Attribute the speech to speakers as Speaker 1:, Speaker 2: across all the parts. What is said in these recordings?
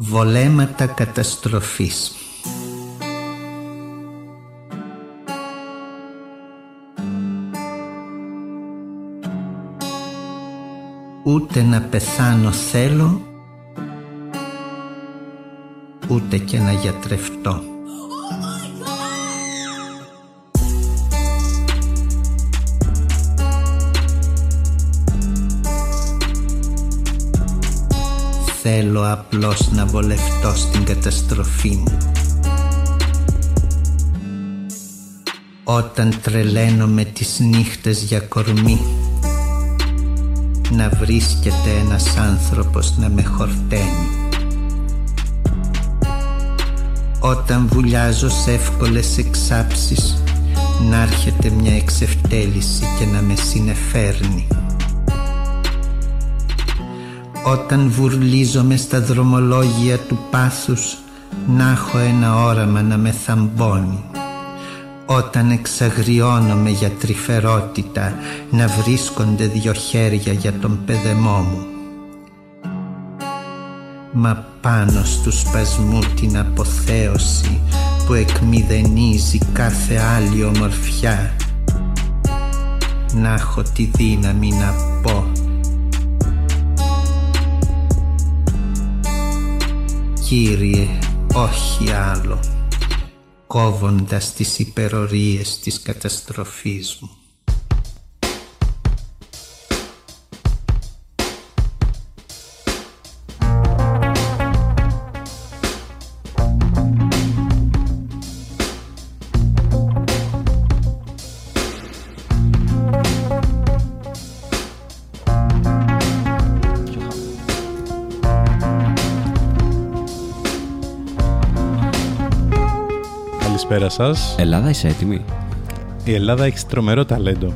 Speaker 1: Βολέματα καταστροφής. Ούτε να πεθάνω θέλω Ούτε και να γιατρευτώ Θέλω απλώς να βολευτώ στην καταστροφή μου. Όταν τρελαίνω με τις νύχτες για κορμί Να βρίσκεται ένας άνθρωπος να με χορταίνει. Όταν βουλιάζω σε εύκολες εξάψεις Να έρχεται μια εξευτέλιση και να με συνεφέρνει όταν βουρλίζομαι στα δρομολόγια του πάθους να έχω ένα όραμα να με θαμπώνει. Όταν εξαγριώνομαι για τρυφερότητα να βρίσκονται δυο χέρια για τον παιδεμό μου. Μα πάνω στου σπασμού την αποθέωση που εκμηδενίζει κάθε άλλη ομορφιά. Να έχω τη δύναμη να πω Κύριε, όχι άλλο, κόβοντας τις υπερορίες της καταστροφής μου.
Speaker 2: Καλησπέρα σας.
Speaker 3: Ελλάδα, είσαι έτοιμη;
Speaker 2: Η Ελλάδα έχει τρομερό ταλέντο.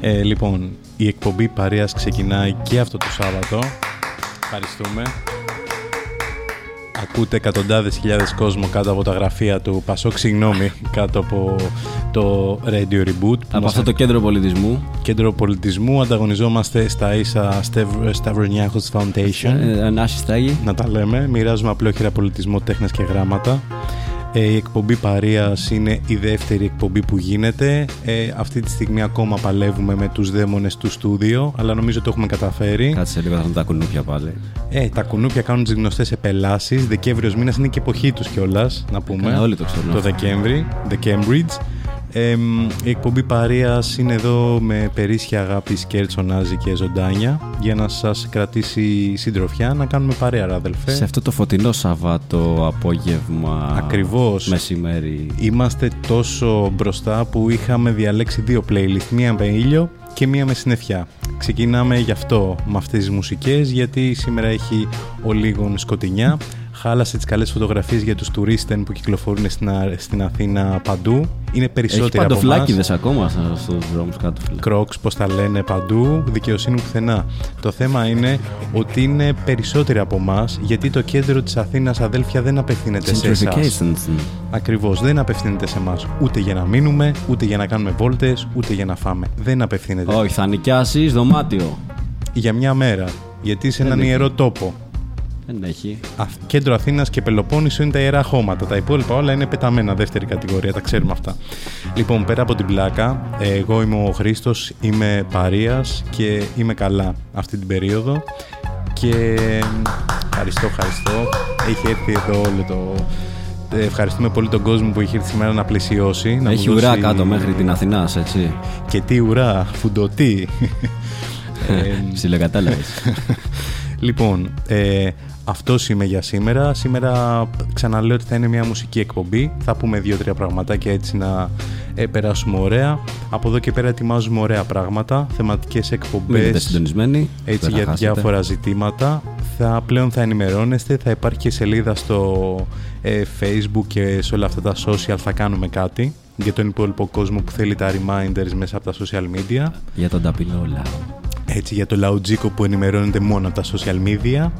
Speaker 2: Ε, λοιπόν, η εκπομπή Παρίας ξεκινάει και αυτό το Σάββατο. Ευχαριστούμε. Ακούτε εκατοντάδες χιλιάδες κόσμο κάτω από τα γραφεία του Πασόκ, συγγνώμη, κάτω από το Radio Reboot.
Speaker 3: Από αυτό το κέντρο πολιτισμού.
Speaker 2: Κέντρο πολιτισμού ανταγωνιζόμαστε στα ίσα Σταυρονιάχος Foundation.
Speaker 3: Ε,
Speaker 2: Να τα λέμε. Μοιράζουμε απλόχερα πολιτισμό, τέχνες και γράμματα. Ε, η εκπομπή Παρίας είναι η δεύτερη εκπομπή που γίνεται. Ε, αυτή τη στιγμή ακόμα παλεύουμε με τους δαίμονες του στούντιο, αλλά νομίζω το έχουμε καταφέρει.
Speaker 3: Κάτσε λίγο θα τα κουνούπια πάλι.
Speaker 2: Ε, τα κουνούπια κάνουν τις γνωστές επελάσεις. Δεκέμβριος μήνας είναι και εποχή τους κιόλας, να πούμε.
Speaker 3: Ε, όλοι το ξέρουν.
Speaker 2: Το Δεκέμβρη, Cambridge η εκπομπή Παρίας είναι εδώ με περίσσια αγάπη σκέρτσο, νάζι και ζωντάνια για να σας κρατήσει συντροφιά, να κάνουμε παρέα αδελφέ.
Speaker 3: Σε αυτό το φωτεινό Σαββάτο απόγευμα
Speaker 2: Ακριβώς.
Speaker 3: μεσημέρι.
Speaker 2: Είμαστε τόσο μπροστά που είχαμε διαλέξει δύο playlist, μία με ήλιο και μία με συννεφιά. Ξεκινάμε γι' αυτό με αυτές τις μουσικές γιατί σήμερα έχει ο λίγον σκοτεινιά χάλασε τις καλές φωτογραφίες για τους τουρίστες που κυκλοφορούν στην, στην Αθήνα παντού. Είναι περισσότεροι
Speaker 3: Έχει παντοφλάκιδες ακόμα στους δρόμους κάτω.
Speaker 2: Κρόξ, πώς τα λένε παντού, δικαιοσύνη πουθενά. Το θέμα είναι ότι είναι περισσότεροι από εμάς, γιατί το κέντρο της Αθήνας, αδέλφια, δεν απευθύνεται σε εσάς. Ακριβώς, δεν απευθύνεται σε εμάς. Ούτε για να μείνουμε, ούτε για να κάνουμε βόλτες, ούτε για να φάμε. Δεν απευθύνεται.
Speaker 3: Όχι, θα νοικιάσεις δωμάτιο.
Speaker 2: Για μια μέρα. Γιατί σε έναν ιερό τόπο.
Speaker 3: Δεν έχει.
Speaker 2: κέντρο Αθήνας και Πελοπόννησο είναι τα ιερά χώματα. Τα υπόλοιπα όλα είναι πεταμένα δεύτερη κατηγορία, τα ξέρουμε αυτά. Λοιπόν, πέρα από την πλάκα, εγώ είμαι ο Χρήστος, είμαι παρία και είμαι καλά αυτή την περίοδο. Και ευχαριστώ, ευχαριστώ. Έχει έρθει εδώ όλο το. Ευχαριστούμε πολύ τον κόσμο που έχει έρθει σήμερα να πλησιώσει.
Speaker 3: Να έχει ουρά κάτω μέχρι την Αθηνάς, έτσι.
Speaker 2: Και τι ουρά, φουντοτή.
Speaker 3: ε,
Speaker 2: λοιπόν, ε, αυτός είμαι για σήμερα. Σήμερα ξαναλέω ότι θα είναι μια μουσική εκπομπή. Θα πούμε δύο-τρία πραγματάκια έτσι να ε, περάσουμε ωραία. Από εδώ και πέρα ετοιμάζουμε ωραία πράγματα, θεματικές εκπομπές.
Speaker 3: Μείνετε συντονισμένοι.
Speaker 2: Έτσι για διάφορα ζητήματα. Θα, πλέον θα ενημερώνεστε, θα υπάρχει και σελίδα στο ε, facebook και σε όλα αυτά τα social θα κάνουμε κάτι για τον υπόλοιπο κόσμο που θέλει τα reminders μέσα από τα social media.
Speaker 3: Για τον ταπεινόλα.
Speaker 2: Έτσι για το λαουτζίκο που ενημερώνεται μόνο από τα social media.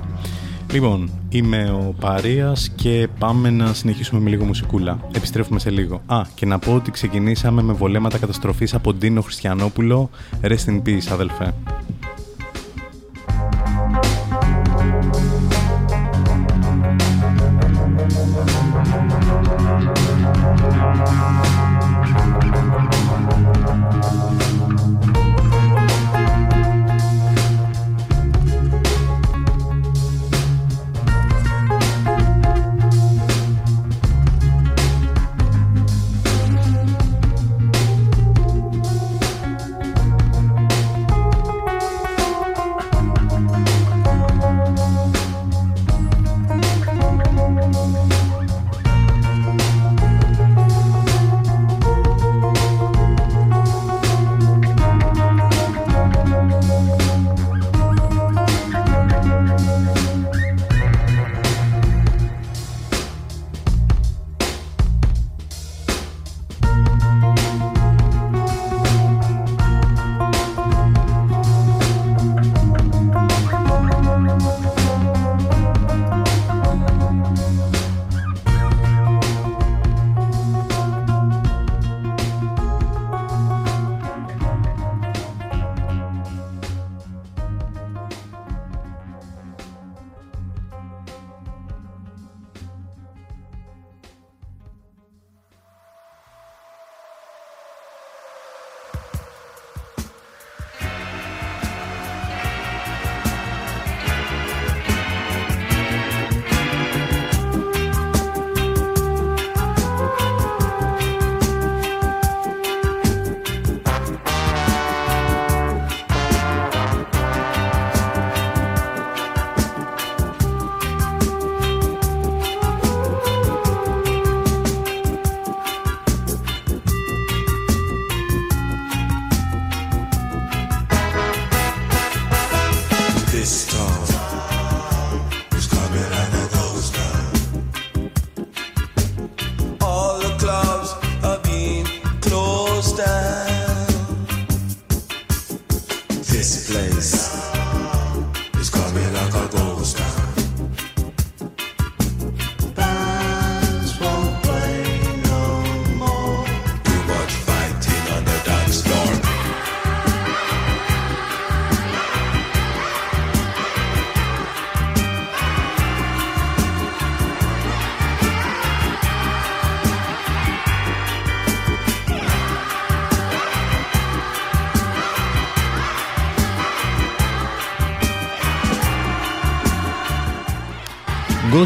Speaker 2: Λοιπόν, είμαι ο Παρίας και πάμε να συνεχίσουμε με λίγο μουσικούλα. Επιστρέφουμε σε λίγο. Α, και να πω ότι ξεκινήσαμε με βολέματα καταστροφής από Ντίνο Χριστιανόπουλο. Rest in peace, αδελφέ.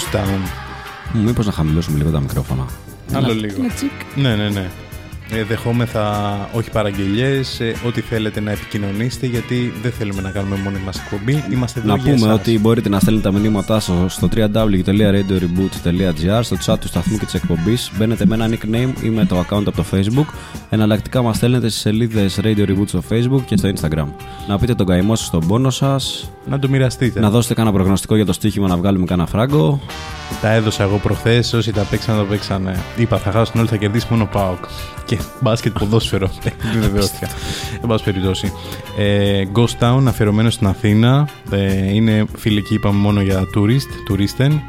Speaker 2: Ghost Town.
Speaker 3: Μήπως να χαμηλώσουμε λίγο τα μικρόφωνα.
Speaker 2: Άλλο λίγο. Ναι, ναι, ναι. Ε, δεχόμεθα όχι παραγγελίες, ε, ό,τι θέλετε να επικοινωνήσετε, γιατί δεν θέλουμε να κάνουμε μόνοι μας εκπομπή. Είμαστε εδώ
Speaker 3: Να
Speaker 2: για
Speaker 3: πούμε
Speaker 2: εσάς.
Speaker 3: ότι μπορείτε να στέλνετε τα μηνύματά σας στο www.radioreboot.gr στο chat του σταθμού και της εκπομπής. Μπαίνετε με ένα nickname ή με το account από το facebook. Εναλλακτικά μας στέλνετε στις σελίδες Radio Reboot στο facebook και στο instagram. Να πείτε τον καημό σας στον πόνο σας,
Speaker 2: Να το μοιραστείτε.
Speaker 3: να δώσετε κανένα προγνωστικό για το στοίχημα να βγάλουμε κανένα φράγκο.
Speaker 2: Τα έδωσα εγώ προχθές. Όσοι τα παίξαν, τα παίξανε. Είπα, θα χάσουν όλοι, θα κερδίσει μόνο ο Πάοκ. Και μπάσκετ ποδόσφαιρο. Δεν βεβαιώθηκα. Εν πάση περιπτώσει. Ε, Ghost Town, αφιερωμένο στην Αθήνα. Ε, είναι φιλική, είπαμε μόνο για tourist, τουρίστεν.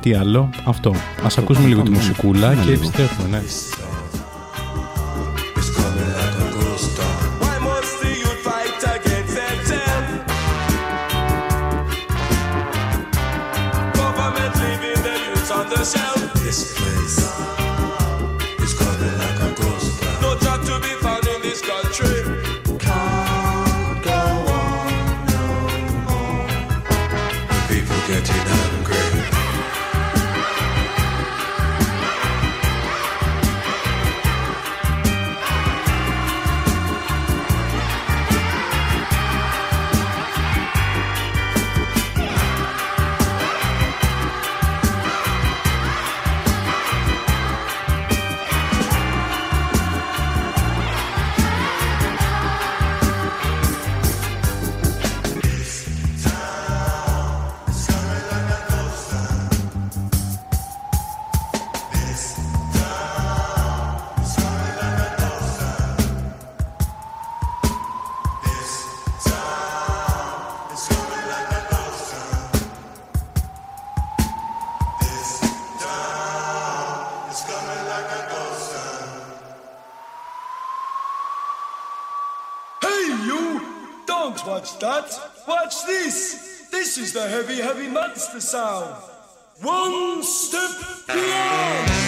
Speaker 2: Τι άλλο, αυτό. Α ακούσουμε λίγο τη
Speaker 3: πάμε.
Speaker 2: μουσικούλα
Speaker 3: Πάμε
Speaker 2: και
Speaker 3: λίγο.
Speaker 2: επιστρέφουμε, ναι.
Speaker 4: it's the sound. One step beyond.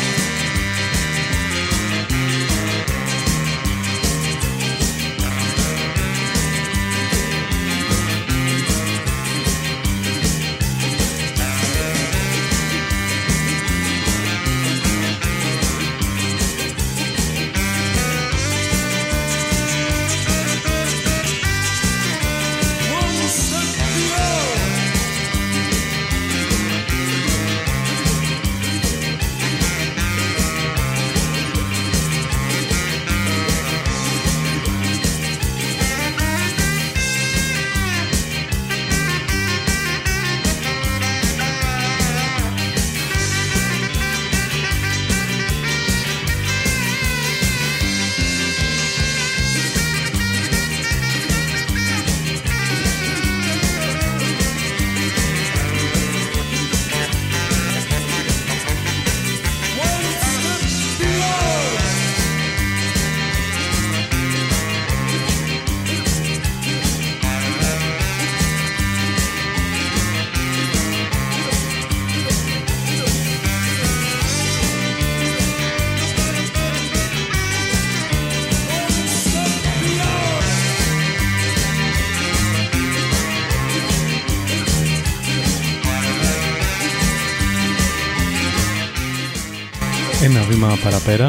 Speaker 2: Παραπέρα.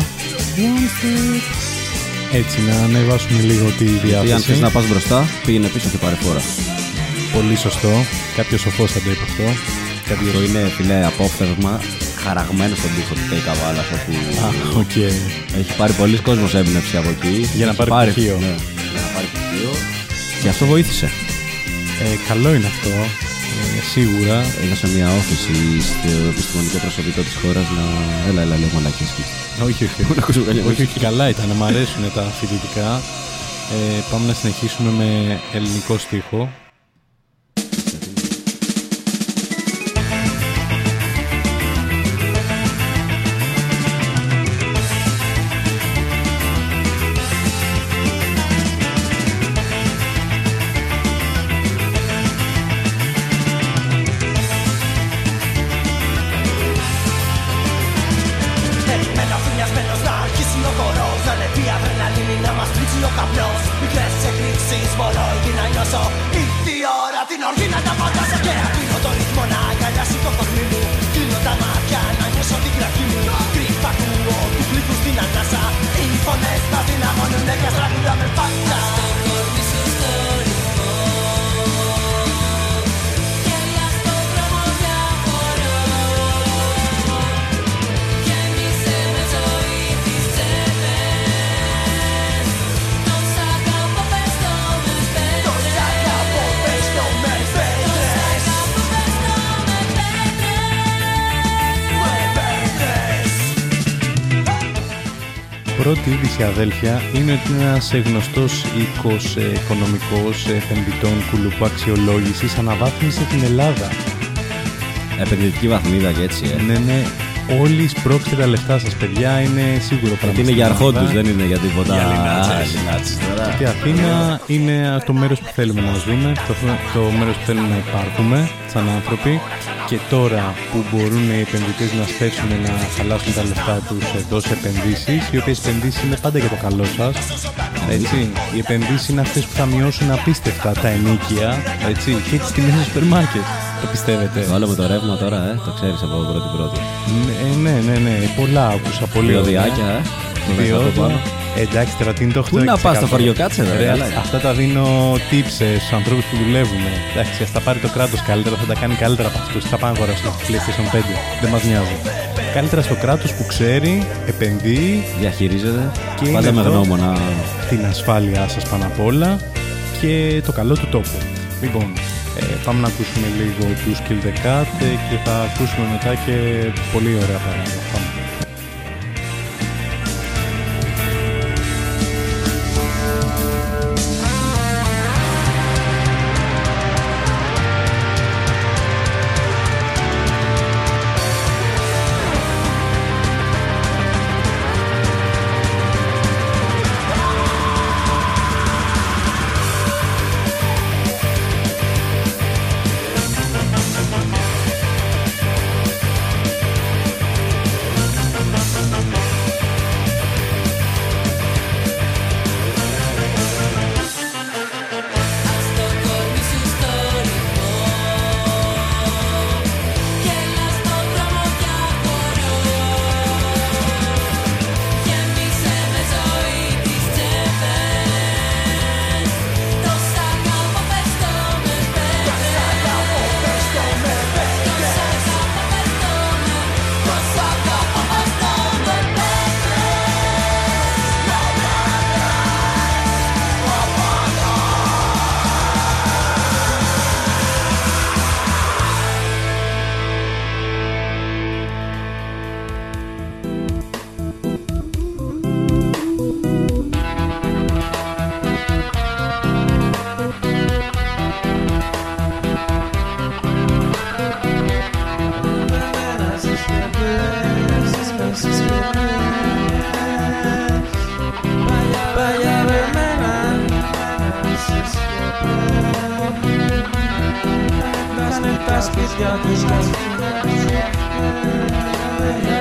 Speaker 2: Έτσι, να ανεβάσουμε λίγο τη
Speaker 3: Ή αν
Speaker 2: διάθεση.
Speaker 3: θες να πας μπροστά, πήγαινε πίσω και πάρε φόρα.
Speaker 2: Πολύ σωστό. Κάποιος σοφό θα το είπε αυτό. Κάποιος...
Speaker 3: Αυτό είναι φιλέ απόφθεγμα χαραγμένο στον τοίχο του ΤΕΙ Καβάλας όπου
Speaker 2: Α, οκ.
Speaker 3: έχει πάρει πολλοί κόσμος έμπνευση από εκεί.
Speaker 2: Για να
Speaker 3: Έχει
Speaker 2: πάρει πτυχίο.
Speaker 3: Ναι, για να πάρει πτυχίο. Και αυτό βοήθησε.
Speaker 2: Ε, καλό είναι αυτό. Ε, σίγουρα.
Speaker 3: Έδωσε μια όθηση στο επιστημονικό προσωπικό της χώρας να... Έλα, έλα, λέω μαλακίες.
Speaker 2: Όχι, όχι.
Speaker 3: Να ακούσουμε καλή
Speaker 2: όχι, όχι, καλά ήταν. Μ' αρέσουν τα φοιτητικά. Ε, πάμε να συνεχίσουμε με ελληνικό στίχο. Πρώτη είδηση αδέλφια είναι ότι είναι ένας ε, γνωστός οίκος ε, οικονομικός ε, επενδυτών κουλουπού αξιολόγησης αναβάθμισε την Ελλάδα.
Speaker 3: Επενδυτική βαθμίδα και έτσι, ε.
Speaker 2: Ναι, ναι, όλοι σπρώξτε τα λεφτά σας παιδιά, είναι σίγουρο πράγμα.
Speaker 3: Γιατί είναι
Speaker 2: στην
Speaker 3: για
Speaker 2: Ελλάδα.
Speaker 3: αρχόντους, δεν είναι για τίποτα.
Speaker 2: Για λινάτσες.
Speaker 3: Α, λινάτσες τώρα.
Speaker 2: Γιατί η Αθήνα είναι το μέρος που θέλουμε να ζούμε, το, το μέρος που θέλουμε να υπάρχουμε σαν άνθρωποι και τώρα που μπορούν οι επενδυτές να σπέσουν να χαλάσουν τα λεφτά τους εδώ σε επενδύσεις, οι οποίες επενδύσεις είναι πάντα για το καλό σας, έτσι. Οι επενδύσεις είναι αυτές που θα μειώσουν απίστευτα τα ενίκια, έτσι, και τις τιμές στο σούπερ μάρκετ. Το πιστεύετε.
Speaker 3: Βάλαμε το ρεύμα τώρα, ε. Το ξέρεις από πρώτη πρώτη.
Speaker 2: Ναι, ναι, ναι, ναι, πολλά άκουσα, πολύ ωραία.
Speaker 3: Διοδιάκια, ε. Το δες
Speaker 2: Διόδια.
Speaker 3: από πάνω.
Speaker 2: Εντάξει, τώρα τι είναι το 8%.
Speaker 3: Πού να πας στο χωριό, κάτσε, ρε,
Speaker 2: Ρε,
Speaker 3: καλά είναι.
Speaker 2: Αυτά τα δίνω tips ε, στους ανθρώπους που δουλεύουν. Εντάξει, ας τα πάρει το κράτος καλύτερα, θα τα κάνει καλύτερα από αυτούς. Θα πάνε να αγοράσουν το PlayStation 5. Δεν μας νοιάζει. Καλύτερα στο κράτος που ξέρει, επενδύει
Speaker 3: Διαχειρίζεται.
Speaker 2: Και
Speaker 3: Πάντα
Speaker 2: είναι
Speaker 3: με
Speaker 2: εδώ.
Speaker 3: γνώμονα.
Speaker 2: την ασφάλειά σας πάνω απ' όλα και το καλό του τόπου. Λοιπόν, ε, πάμε να ακούσουμε λίγο τους Kill the Cat ε, και θα ακούσουμε μετά και πολύ ωραία πράγματα. Πάμε.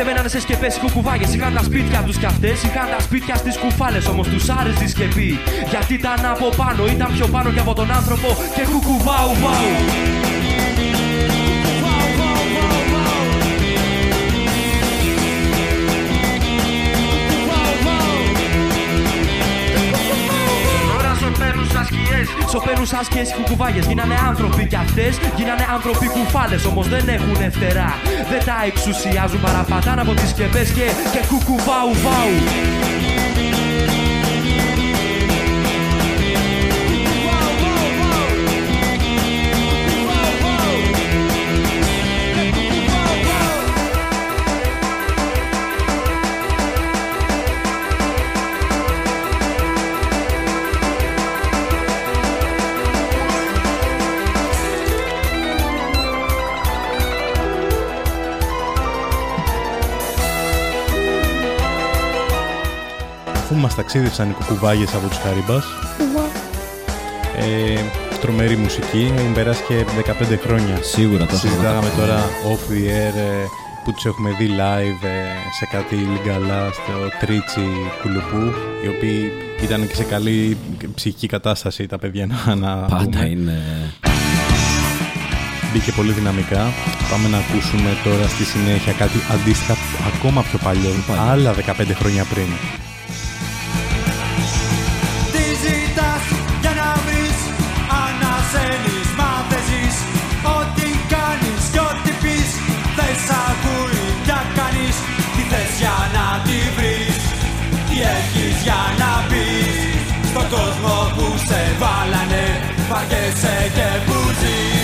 Speaker 5: σκεπές Δεν μέναν σε σκεπές οι κουκουβάγες. Είχαν τα σπίτια τους κι αυτές. Είχαν τα σπίτια στις κουφάλες Όμως τους άρεσε η σκεπή. Γιατί ήταν από πάνω Ήταν πιο πάνω και από τον άνθρωπο. Και κουκουβάου βάου σκιές Σωπαίνουν σαν σκιές οι κουκουβάγες Γίνανε άνθρωποι κι αυτές. Γίνανε άνθρωποι κουφάλες Όμως δεν έχουν φτερά. Δεν τα εξουσιάζουν Παραπατάνε από τις σκεπές Και, και κουκουβάου βάου
Speaker 2: Αφού μας ταξίδευσαν οι κουκουβάγες από τους Χαρίμπας, ε, τρομερή μουσική, έχουν περάσει και 15 χρόνια.
Speaker 3: Σίγουρα τόσο
Speaker 2: Συζητάγαμε
Speaker 3: μετά.
Speaker 2: τώρα off the air ε, που τους έχουμε δει live ε, σε κάτι λιγκαλά στο Τρίτσι Κουλουπού, οι οποίοι ήταν και σε καλή ψυχική κατάσταση τα παιδιά να, να
Speaker 3: Πάντα
Speaker 2: πούμε.
Speaker 3: είναι.
Speaker 2: Μπήκε πολύ δυναμικά. Πάμε να ακούσουμε τώρα στη συνέχεια κάτι αντίστοιχα ακόμα πιο παλιό,
Speaker 3: παλιό.
Speaker 2: άλλα 15 χρόνια πριν.
Speaker 6: Βάλανε Βαριέσαι και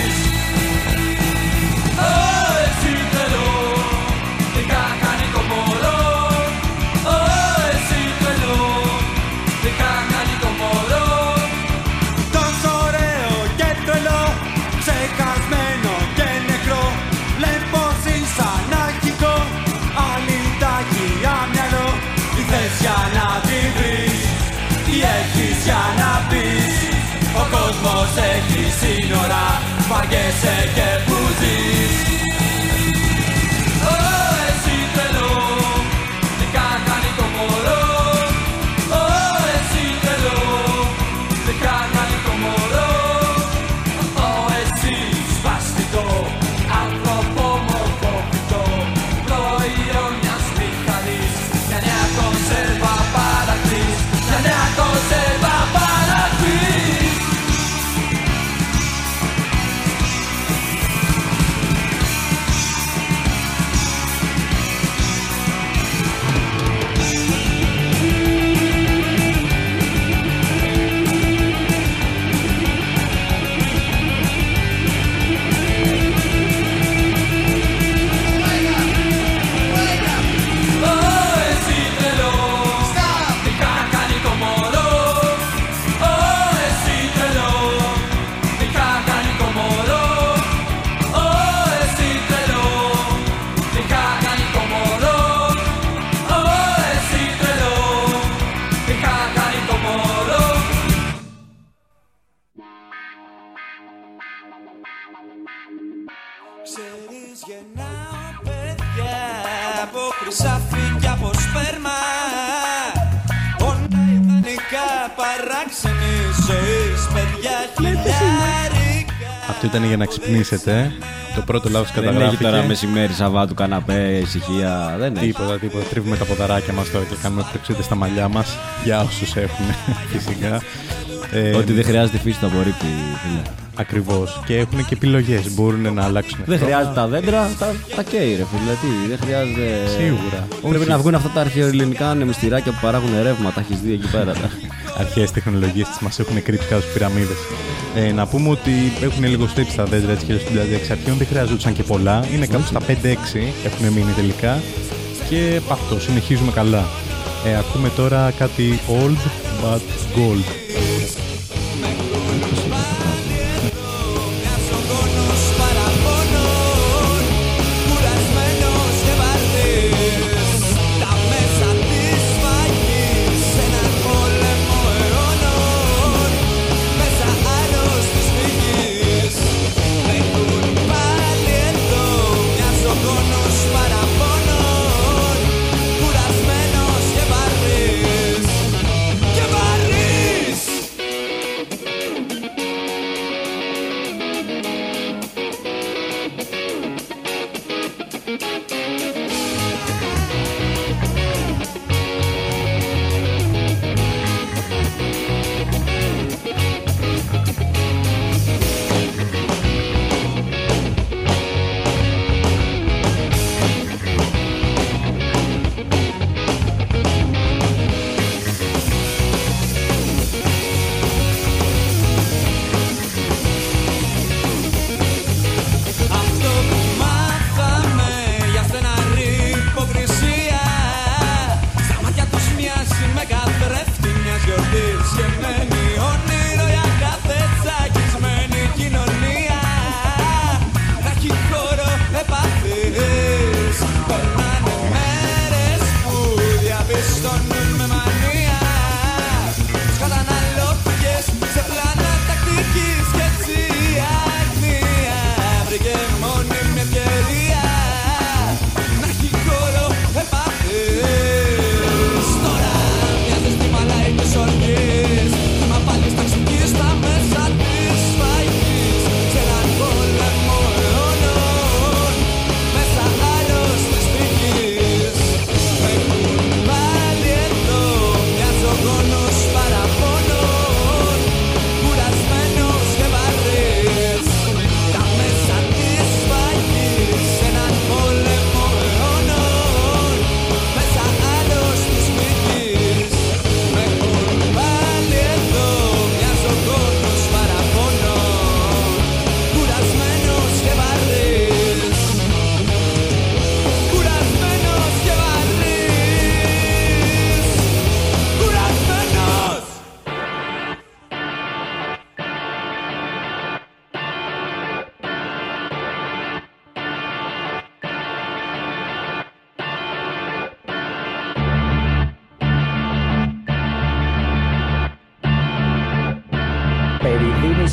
Speaker 6: Ο κόσμος έχει σύνορα Βαριέσαι και Αυτό ήταν για να ξυπνήσετε. Το πρώτο λάθος
Speaker 3: Δεν έχει
Speaker 6: καταγράφηκε.
Speaker 3: τώρα μεσημέρι, Σαββάτου, καναπέ, ησυχία. Δεν έχει.
Speaker 6: Τίποτα, τίποτα. Τρίβουμε τα ποδαράκια μας τώρα και κάνουμε πλεξίδες στα μαλλιά μας. Για όσους έχουν, φυσικά. Ε,
Speaker 3: Ότι δεν χρειάζεται φύση το απορρίπτει, φίλε.
Speaker 6: Ακριβώς. Και έχουν και επιλογές. Μπορούν να αλλάξουν.
Speaker 3: Δεν
Speaker 6: αυτό.
Speaker 3: χρειάζεται τα δέντρα, τα, τα καίει, ρε φίλε. Τι, δεν χρειάζεται.
Speaker 6: Σίγουρα.
Speaker 3: Πρέπει
Speaker 6: Όχι.
Speaker 3: να βγουν αυτά τα αρχαιοελληνικά ανεμιστηράκια που παράγουν ρεύμα. Τα έχεις δει εκεί πέρα.
Speaker 6: αρχαίες τεχνολογίες τις μας έχουν κρύψει κάτω στις πυραμίδες. Ε, να πούμε ότι έχουν λιγοστέψει τα δέντρα έτσι και δηλαδή εξ αρχείων δεν χρειαζόντουσαν και πολλά. Είναι κάπου στα 5-6 έχουν μείνει τελικά και αυτό, συνεχίζουμε καλά. Ε, ακούμε τώρα κάτι old but gold.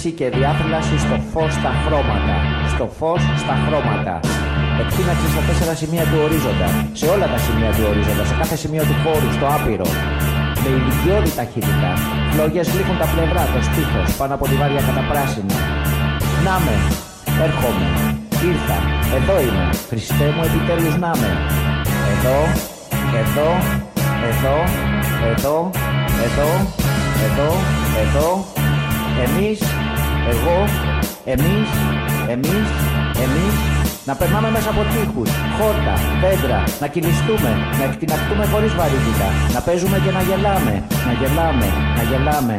Speaker 7: Περιδίνηση και διάθλαση στο φως στα χρώματα. Στο φως στα χρώματα. Εκτείναξη στα τέσσερα σημεία του ορίζοντα. Σε όλα τα σημεία του ορίζοντα. Σε κάθε σημείο του χώρου. Στο άπειρο. Με ηλικιώδη ταχύτητα. Φλόγες λύχουν τα πλευρά. Το στήθος. Πάνω από τη βάρια καταπράσινα. Να με. Έρχομαι. Ήρθα. Εδώ είμαι. Χριστέ μου επιτέλους να με. Εδώ. Εδώ. Εδώ. Εδώ. Εδώ. Εδώ. Εδώ. Εμείς, εγώ, εμείς, εμείς, εμείς, να περνάμε μέσα από τείχους, χόρτα, δέντρα, να κινηστούμε, να εκτιναχτούμε χωρίς βαρύτητα, να παίζουμε και να γελάμε, να γελάμε, να γελάμε.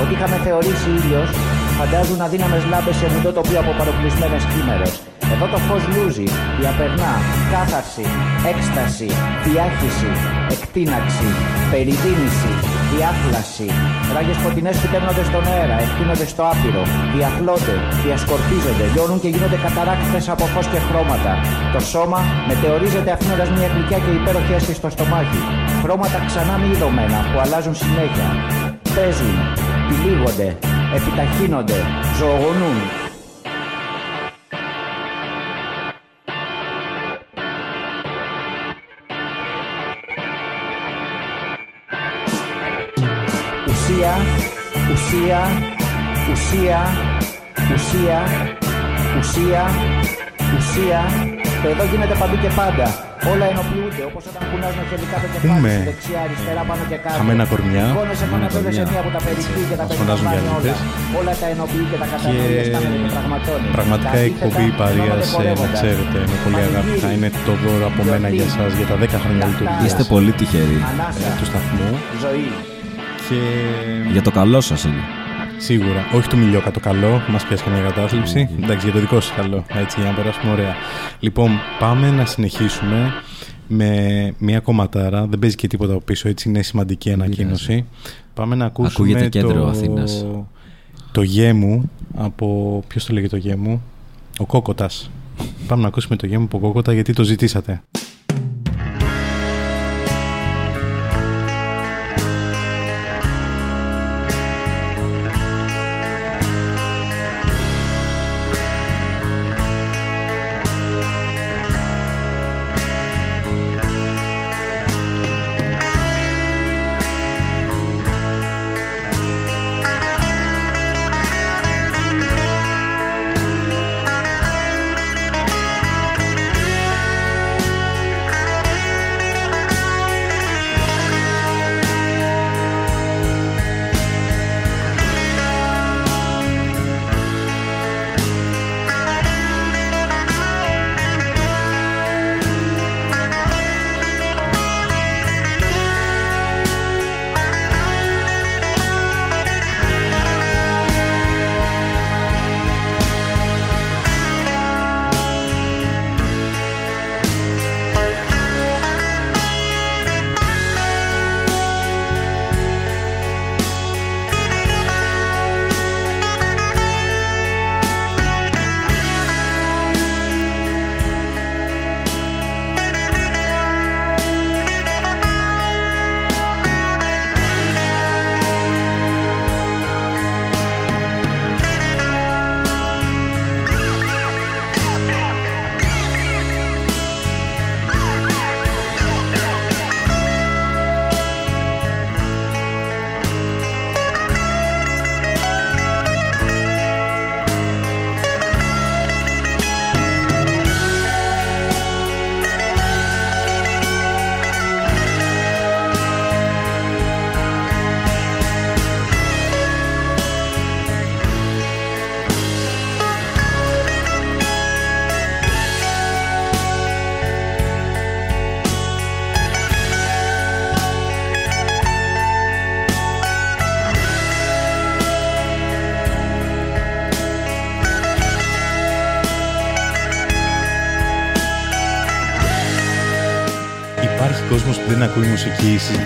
Speaker 7: Ό,τι είχαμε θεωρήσει ήλιος, φαντάζουν αδύναμες λάμπες σε μουντό τοπίο από παροπλισμένες κείμερες. Εδώ το φως λούζει, διαπερνά, κάθαρση, έκσταση, διάχυση, εκτείναξη, περιδίνηση, διάχλαση. Ράγες φωτεινές φυτεύνονται στον αέρα, εκτείνονται στο άπειρο, διαχλώνται, διασκορπίζονται, λιώνουν και γίνονται καταράκτες από φως και χρώματα. Το σώμα μετεωρίζεται αφήνοντας μια γλυκιά και υπέροχη αίσθηση στο στομάχι. Χρώματα ξανά μη ειδωμένα που αλλάζουν συνέχεια. Παίζουν, τυλίγονται, επιταχύνονται, ζωογονούν, ουσία, ουσία, ουσία, ουσία, ουσία, ουσία. Το εδώ γίνεται παντού και πάντα. Όλα ενοποιούνται όπως όταν κουνάζουν χελικά το κεφάλι
Speaker 2: Πούμε.
Speaker 7: σου δεξιά, αριστερά, πάνω και κάτω.
Speaker 2: Χαμένα κορμιά.
Speaker 7: Σηκώνεσαι πάνω από
Speaker 3: κορμιά.
Speaker 7: μία που τα περιποιεί και τα
Speaker 2: Μας φωνάζουν
Speaker 7: περιλαμβάνει όλα.
Speaker 2: διαλύτες.
Speaker 7: Όλα τα ενοποιεί και τα κατανοεί, αισθάνεται και πραγματώνει.
Speaker 2: Πραγματικά
Speaker 7: Τα
Speaker 2: η εκπομπή
Speaker 7: αντίθετα
Speaker 2: Παρίας,
Speaker 7: ενώνονται
Speaker 2: ε, να
Speaker 7: πορεύοντας.
Speaker 2: ξέρετε, με πολύ αγάπη θα είναι το δώρο από μένα για σας για τα 10 χρόνια λειτουργίας
Speaker 3: Είστε πολύ τυχεροί.
Speaker 7: Ανάσα,
Speaker 2: του σταθμού
Speaker 7: ζωή.
Speaker 2: Και
Speaker 3: Για το καλό σας είναι.
Speaker 2: σίγουρα, όχι του Μιλιόκα το καλό, μας πιάσει καμία κατάθλιψη, εντάξει για το δικό σας καλό, έτσι για να περάσουμε ωραία. Λοιπόν, πάμε να συνεχίσουμε με μια κομματάρα, δεν παίζει και τίποτα από πίσω, έτσι είναι σημαντική ανακοίνωση. Πάμε να ακούσουμε
Speaker 3: Ακούγεται κέντρο
Speaker 2: το...
Speaker 3: Αθήνας.
Speaker 2: το γέμου από, ποιος το λέγει το γέμου, ο Κόκοτας. Πάμε να ακούσουμε το γέμου από Κόκοτα γιατί το ζητήσατε.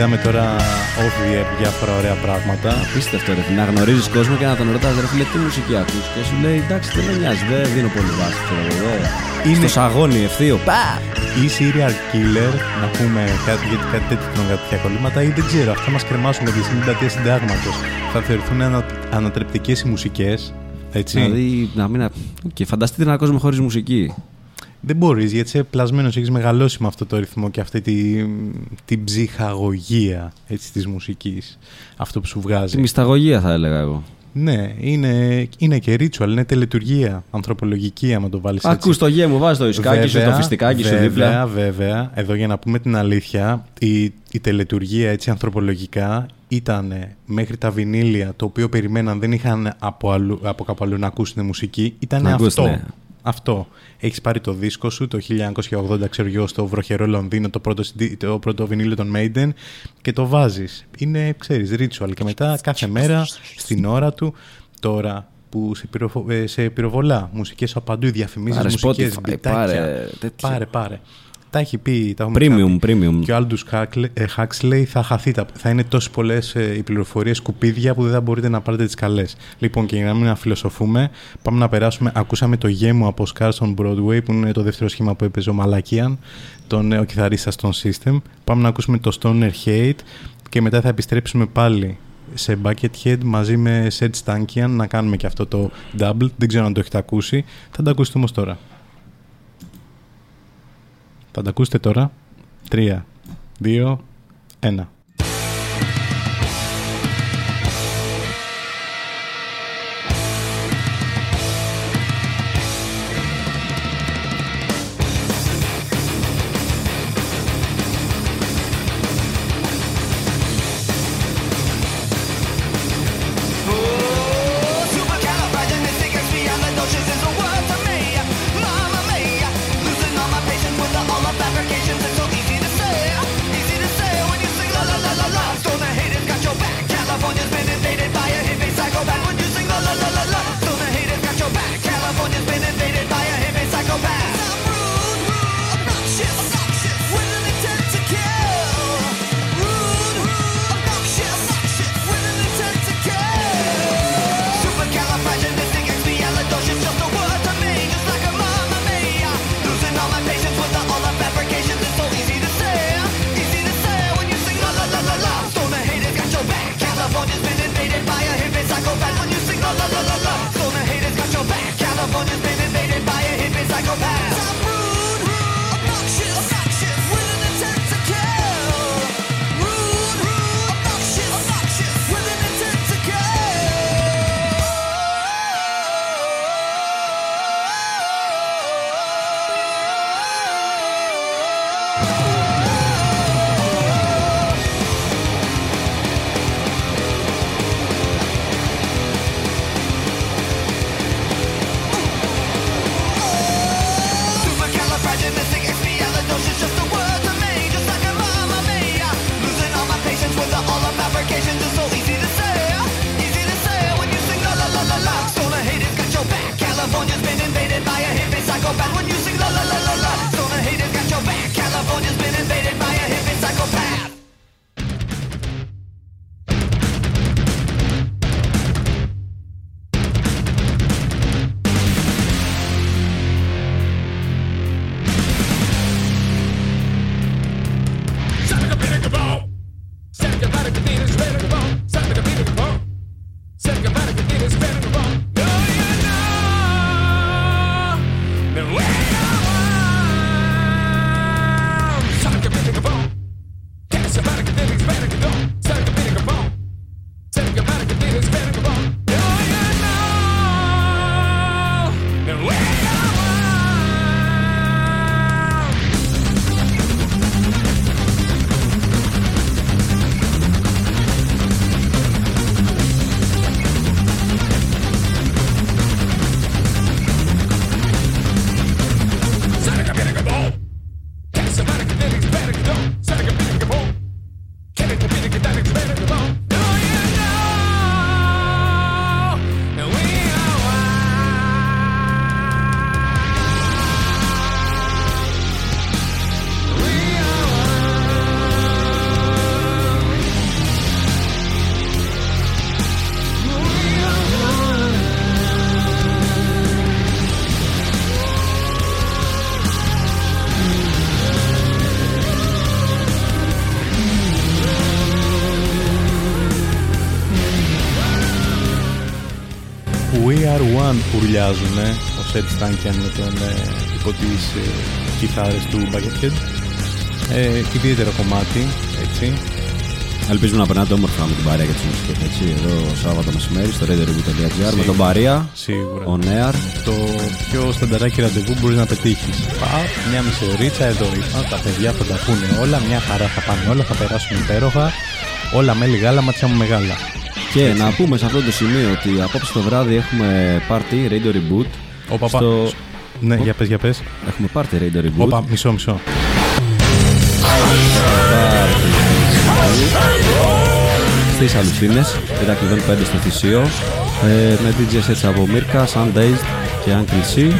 Speaker 2: Μουσική. Συζητάμε τώρα off the air διάφορα ωραία πράγματα.
Speaker 3: Απίστευτο ρε φίλε. Να γνωρίζεις κόσμο και να τον ρωτάς, ρε φίλε, τι μουσική ακούς Και σου λέει, εντάξει, δεν με νοιάζει, δεν δίνω πολύ βάση. Ξέρω, εγώ, δεν.
Speaker 2: Είναι-
Speaker 3: Στο σαγόνι ευθείο. Πα!
Speaker 2: Ή serial killer, να πούμε κάτι, γιατί κάτι τέτοιο τρώνε κάποια κολλήματα, ή δεν ξέρω, αυτά μας κρεμάσουν με τη συνταγματία συντάγματος. Θα θεωρηθούν ανα, ανατρεπτικές οι μουσικές, έτσι.
Speaker 3: Δηλαδή, να μην. Και φανταστείτε ένα κόσμο χωρίς μουσική.
Speaker 2: Δεν μπορείς, γιατί είσαι πλασμένος, έχεις μεγαλώσει με αυτό το ρυθμό και αυτή τη, την ψυχαγωγία έτσι, της μουσικής. Αυτό που σου βγάζει.
Speaker 3: Τη μυσταγωγία θα έλεγα εγώ.
Speaker 2: Ναι, είναι, είναι και ritual, είναι τελετουργία ανθρωπολογική, άμα το βάλεις έτσι.
Speaker 3: Ακού το γέμο, βάζεις το ισκάκι σου, το φιστικάκι σου
Speaker 2: βέβαια,
Speaker 3: δίπλα.
Speaker 2: Βέβαια, εδώ για να πούμε την αλήθεια, η, η τελετουργία έτσι ανθρωπολογικά ήταν μέχρι τα βινίλια, το οποίο περιμέναν δεν είχαν από, αλλού, από κάπου αλλού να ακούσουν μουσική, ήταν
Speaker 3: Να
Speaker 2: αυτό.
Speaker 3: ακούσουνε.
Speaker 2: Αυτό. Έχεις πάρει το δίσκο σου το 1980, ξέρω εγώ, στο βροχερό Λονδίνο, το πρώτο, CD το πρώτο βινίλιο των Maiden και το βάζεις. Είναι, ξέρεις, ritual και μετά κάθε μέρα στην ώρα του, τώρα που σε, πυροφο... ε, σε πυροβολά, μουσικές από παντού, διαφημίσεις,
Speaker 3: Πάρε
Speaker 2: μουσικές,
Speaker 3: Spotify,
Speaker 2: μπιτάκια.
Speaker 3: πάρε τέτοια.
Speaker 2: πάρε, πάρε. Τα έχει πει, τα έχουμε
Speaker 3: Premium,
Speaker 2: ξαναπεί.
Speaker 3: premium.
Speaker 2: Και ο Aldous Huxley- ε, Huxley θα χαθεί. τα- Θα είναι τόσε πολλές οι πληροφορίες σκουπίδια που δεν θα μπορείτε να πάρετε τις καλές. Λοιπόν, και για να μην αφιλοσοφούμε, πάμε να περάσουμε. Ακούσαμε το γέμο από Scars on Broadway, που είναι το δεύτερο σχήμα που έπαιζε ο Μαλακίαν, τον νέο κιθαρίστας στον System. Πάμε να ακούσουμε το Stoner Hate και μετά θα επιστρέψουμε πάλι σε Buckethead μαζί με Serge Tankian να κάνουμε και αυτό το double. Δεν ξέρω αν το έχετε ακούσει. Θα το ακούσετε όμως τώρα. Θα τα ακούσετε τώρα. 3, 2, 1.
Speaker 8: One ουρλιάζουν ο Σετ Στάνκιαν με τον ε, υπό τις ε, κιθάρες του Buckethead. Ε, ιδιαίτερο κομμάτι, έτσι.
Speaker 3: Ελπίζουμε να περνάτε όμορφα με την παρέα για τις μουσικές, έτσι, εδώ Σάββατο μεσημέρι στο radioreview.gr με τον Παρία,
Speaker 8: Σίγουρα.
Speaker 3: ο Νέαρ.
Speaker 8: Το πιο στανταράκι ραντεβού μπορείς να πετύχεις. Πάω μια μισή ωρίτσα εδώ είπα. Τα παιδιά θα τα πούνε όλα. Μια χαρά θα πάνε όλα. Θα περάσουν υπέροχα. Όλα μέλι γάλα, ματιά μου μεγάλα.
Speaker 3: Και να πούμε σε αυτό το σημείο ότι απόψε το βράδυ έχουμε party Radio Reboot.
Speaker 8: Ο παπά.
Speaker 3: Στο...
Speaker 8: Ναι, για πες, για πες.
Speaker 3: Έχουμε party Radio Reboot.
Speaker 8: Όπα, μισό, μισό.
Speaker 3: Στις Αλουσίνες, Ηρακλειδόν 5 στο Θησίο, ε, με DJ sets από Μίρκα, Sundazed και Uncle C,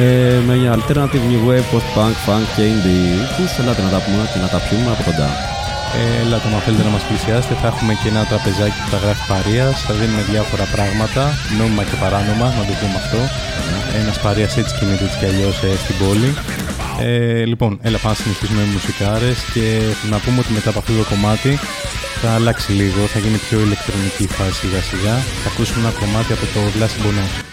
Speaker 3: ε, με μια alternative new wave, post-punk, funk και indie τους. Ελάτε να τα πούμε και να τα πιούμε από κοντά.
Speaker 8: Ε, Ελάτε, αν θέλετε να μας πλησιάσετε, θα έχουμε και ένα τραπεζάκι που θα γράφει παρείας, θα δίνουμε διάφορα πράγματα, νόμιμα και παράνομα, να το πούμε αυτό. Ένας παρείας έτσι κινείται έτσι κι αλλιώς ε, στην πόλη. Ε, λοιπόν, έλα πάμε να συνεχίσουμε με μουσικάρες και να πούμε ότι μετά από αυτό το κομμάτι θα αλλάξει λίγο, θα γίνει πιο ηλεκτρονική η φάση σιγά σιγά. Θα ακούσουμε ένα κομμάτι από το Βλάση Μπονό.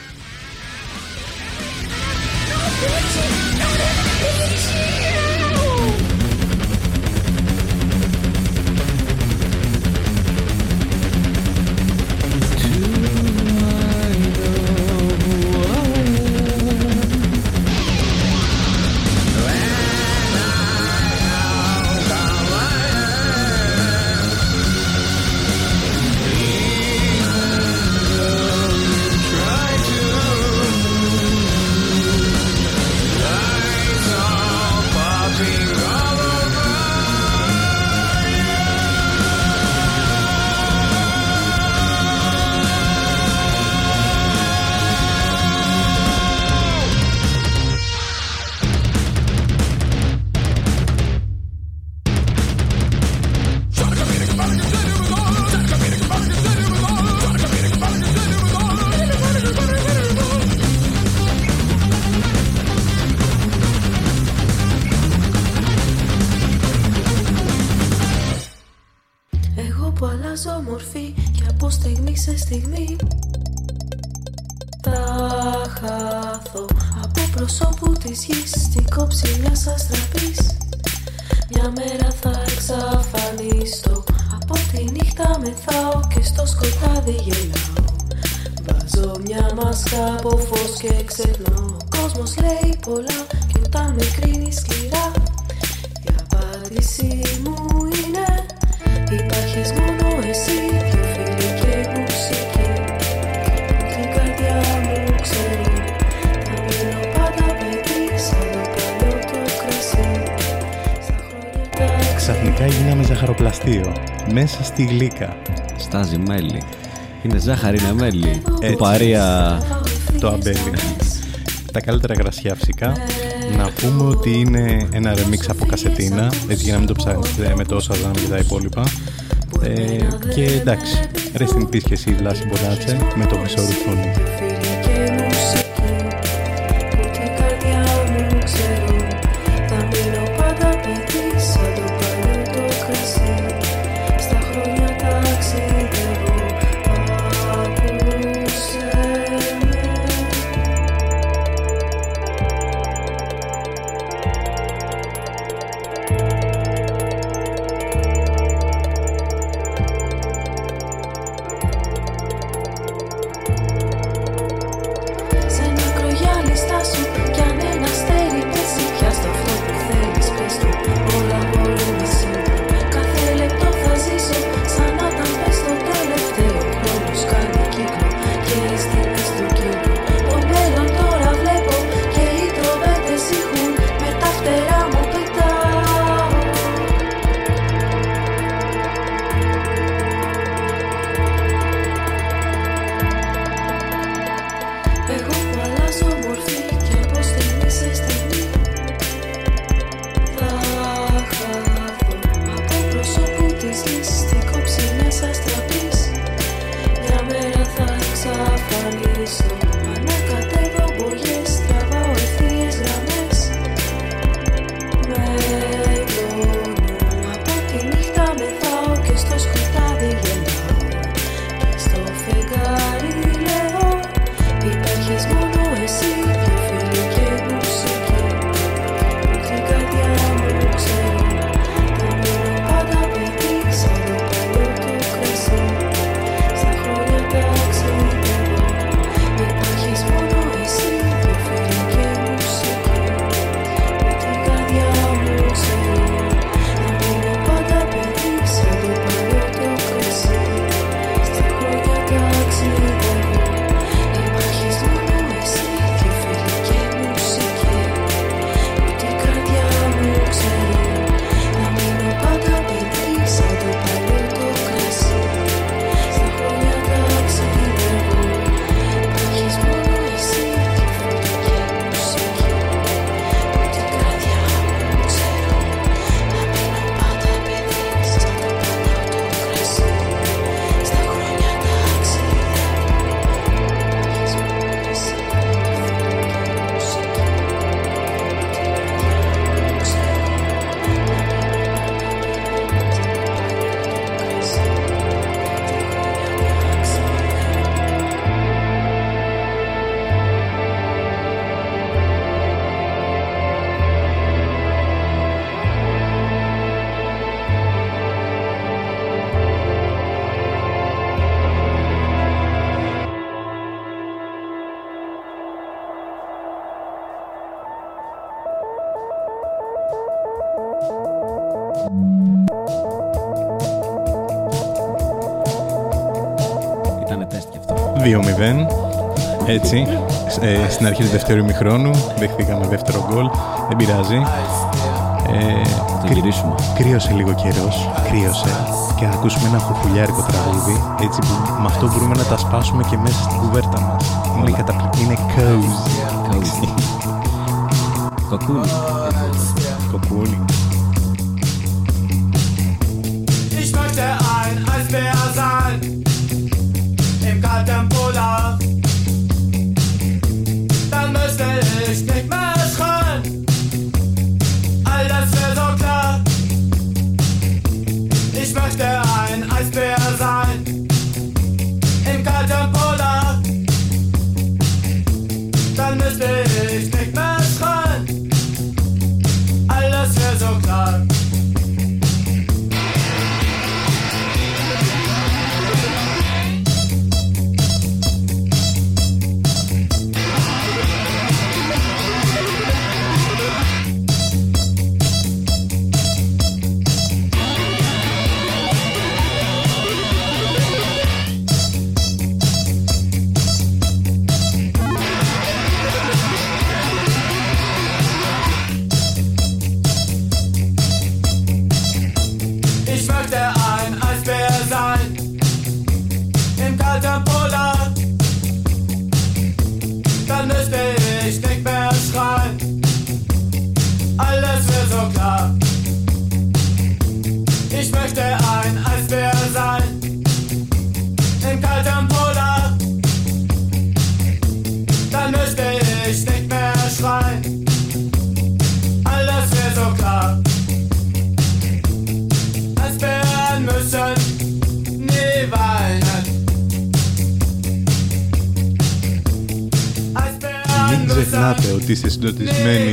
Speaker 9: Είναι
Speaker 3: ζάχαρη, είναι μέλι.
Speaker 8: Έτσι.
Speaker 3: Του Παρία.
Speaker 8: Το αμπέλι. Τα καλύτερα κρασιά φυσικά. Να πούμε ότι είναι ένα remix από κασετίνα, έτσι για να μην το ψάχνετε με το Shazam και τα υπόλοιπα. Ε, και εντάξει, rest in peace και εσύ Βλάση Μπονάτσε με το χρυσό ρουφόνι.
Speaker 2: Έτσι, ε, στην αρχή του δεύτερου ημιχρόνου δεχτήκαμε δεύτερο γκολ. Δεν πειράζει. Ε,
Speaker 3: Θα γυρίσουμε.
Speaker 2: κρύωσε λίγο καιρός, κρύωσε και θα ακούσουμε ένα χουχουλιάρικο τραγούδι. Έτσι που με αυτό μπορούμε να τα σπάσουμε και μέσα στην κουβέρτα μας. Είναι, καταπληκτικό, είναι cozy.
Speaker 3: Κοκκούνι.
Speaker 2: Κοκκούνι.
Speaker 10: Ich möchte ein Eisbär sein im kalten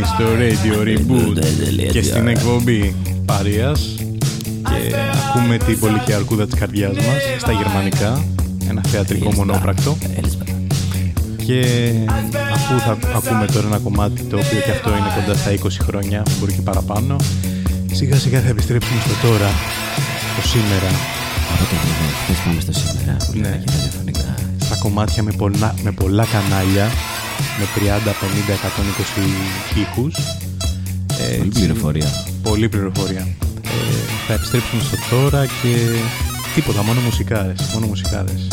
Speaker 2: στο Radio Reboot και στην εκπομπή Παρίας. Και ακούμε την πολική αρκούδα της καρδιάς μας στα γερμανικά, ένα θεατρικό μονόπρακτο. Και αφού θα ακούμε τώρα ένα κομμάτι το οποίο και αυτό είναι κοντά στα 20 χρόνια, μπορεί και παραπάνω, σιγά σιγά θα επιστρέψουμε στο τώρα, το σήμερα,
Speaker 3: Από το βέβαια, χθες πάμε στο σήμερα. που
Speaker 2: Ναι.
Speaker 3: λέμε και ραδιοφωνικά.
Speaker 2: στα κομμάτια με πολλά, με πολλά κανάλια, με 30, 50, 120 ήχους.
Speaker 3: Πολύ
Speaker 2: Έτσι,
Speaker 3: πληροφορία.
Speaker 2: Πολύ πληροφορία. Ε, θα επιστρέψουμε στο τώρα και τίποτα, μόνο μουσικάρες, μόνο μουσικάρες.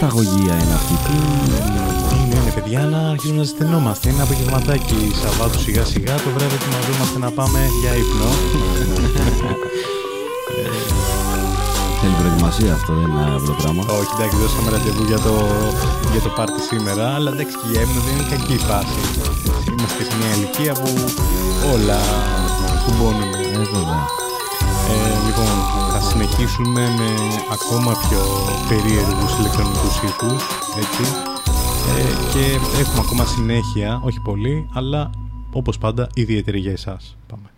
Speaker 3: Τι, τι μυσταγωγία είναι αυτή, τι
Speaker 2: Είναι, είναι παιδιά να αρχίζουμε να ζητενόμαστε. Είναι απογευματάκι Σαββάτου σιγά σιγά. Το βράδυ ετοιμαζόμαστε να πάμε για ύπνο.
Speaker 3: θέλει προετοιμασία αυτό, δεν είναι απλό πράγμα.
Speaker 2: Όχι, εντάξει, δώσαμε ραντεβού για το, για το πάρτι σήμερα, αλλά εντάξει και για ύπνο δεν είναι κακή η φάση. Είμαστε σε μια ηλικία που όλα κουμπώνουν.
Speaker 3: Ε, βέβαια.
Speaker 2: Ε, λοιπόν, θα συνεχίσουμε με ακόμα πιο περίεργους ηλεκτρονικούς ήχους, έτσι. Ε, και έχουμε ακόμα συνέχεια, όχι πολύ, αλλά όπως πάντα ιδιαίτερη για εσάς. Πάμε.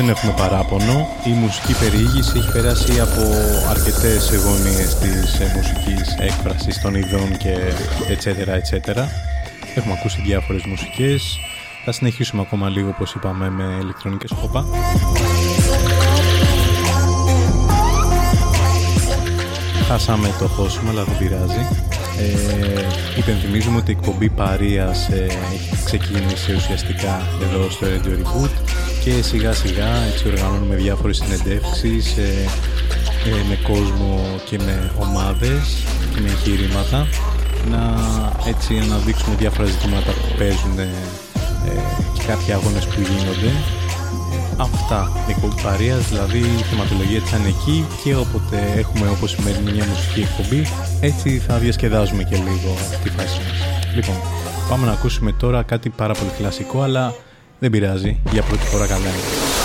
Speaker 2: Δεν έχουμε παράπονο. Η μουσική περιήγηση έχει περάσει από αρκετές γωνίες της ε, μουσικής έκφρασης των ειδών και etc. etc. Έχουμε ακούσει διάφορες μουσικές. Θα συνεχίσουμε ακόμα λίγο, όπως είπαμε, με ηλεκτρονικές χώπα. Χάσαμε το χώσιμο, αλλά δεν πειράζει. Ε, υπενθυμίζουμε ότι η εκπομπή Παρίας ε, έχει ξεκίνησε ουσιαστικά εδώ στο Radio Reboot και σιγά σιγά έτσι οργανώνουμε διάφορες συνεντεύξεις ε, ε, με κόσμο και με ομάδες και με εγχειρήματα να έτσι αναδείξουμε διάφορα ζητήματα που παίζουν ε, και κάποιοι αγώνες που γίνονται Αυτά, η εκπομπή Παρίας, δηλαδή η θεματολογία της είναι εκεί και όποτε έχουμε όπως σημαίνει μια μουσική εκπομπή, έτσι θα διασκεδάζουμε και λίγο τη φάση μας. Λοιπόν, πάμε να ακούσουμε τώρα κάτι πάρα πολύ κλασικό, αλλά δεν πειράζει, για πρώτη φορά καλά είναι.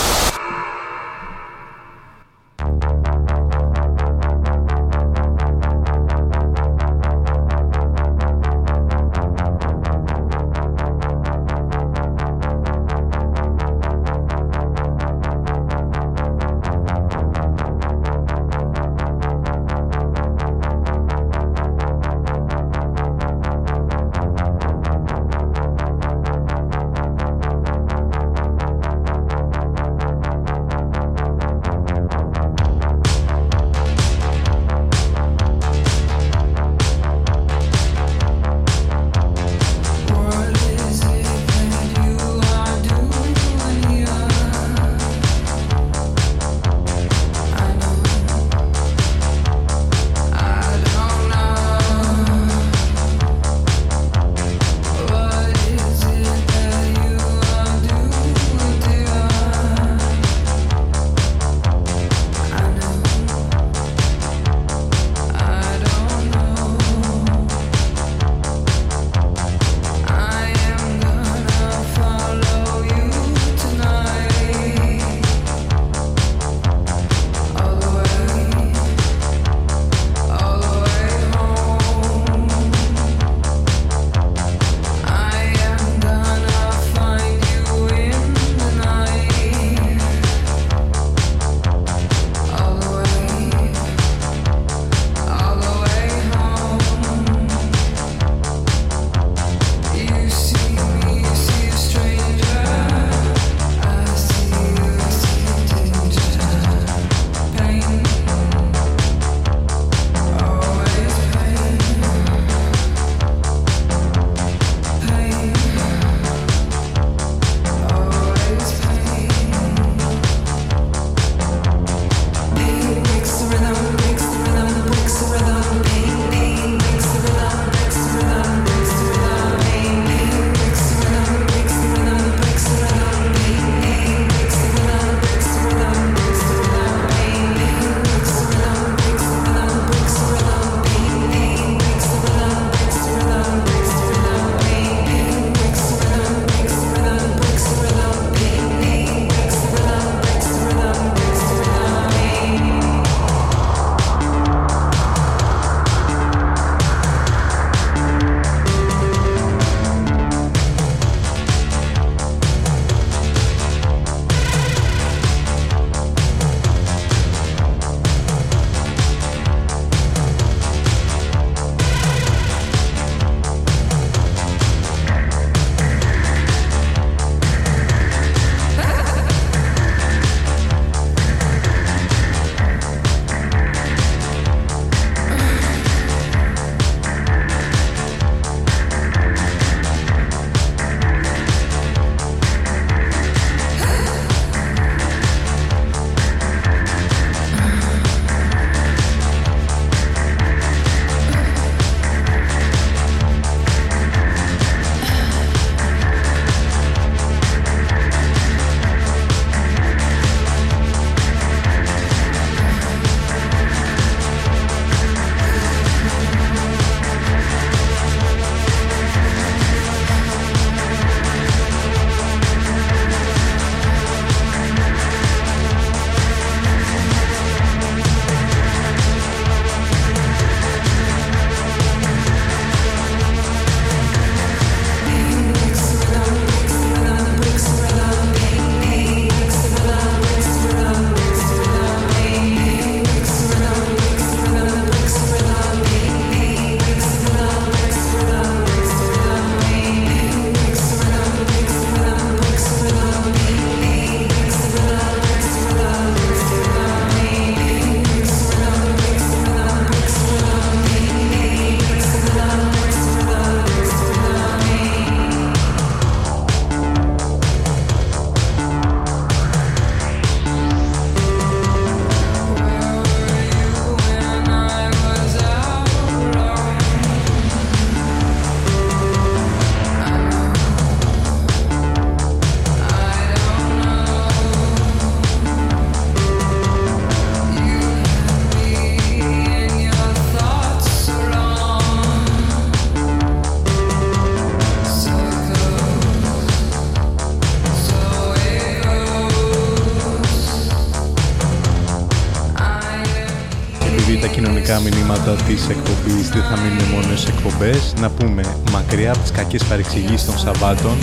Speaker 2: Να πούμε μακριά από τις κακές παρεξηγήσεις των Σαββάτων.